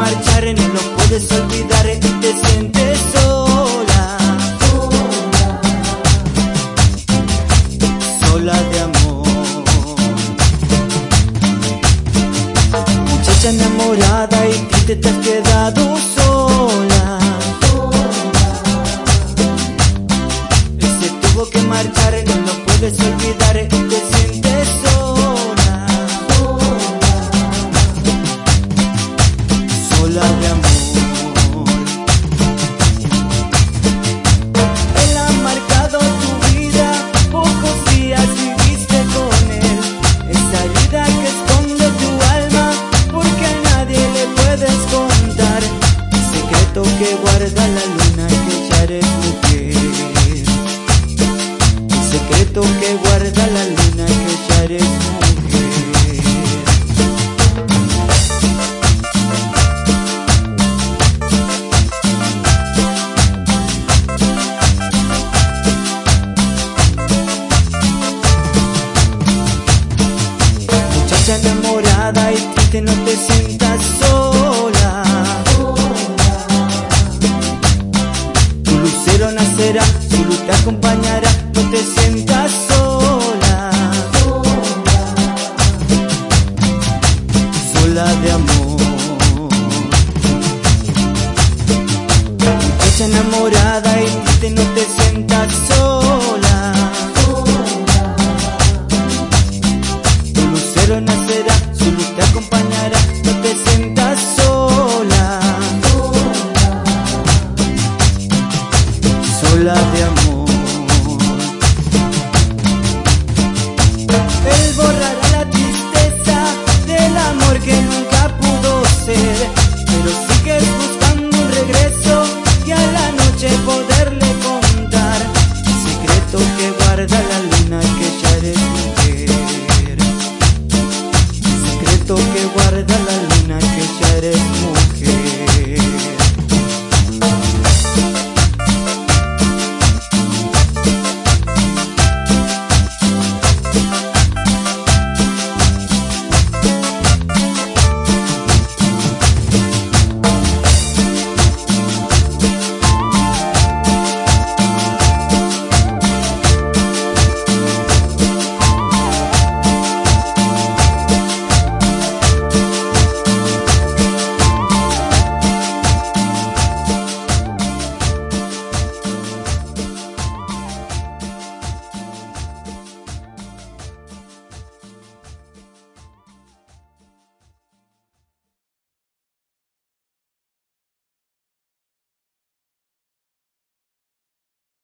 marchar, no puedes olvidar, y te sientes sola. Sola de amor. Muchacha enamorada y triste te has quedado love. Que no te sientas sola. Tu lucero nacerá, tu luz te acompañará, no te sientas sola. Sola de amor. Muchacha enamorada y ola de amor. Él borrará la tristeza del amor que nunca pudo ser, pero sigues buscando un regreso y a la noche poderle contar el secreto que guarda la luna que ya eres mujer. El secreto que guarda la luna.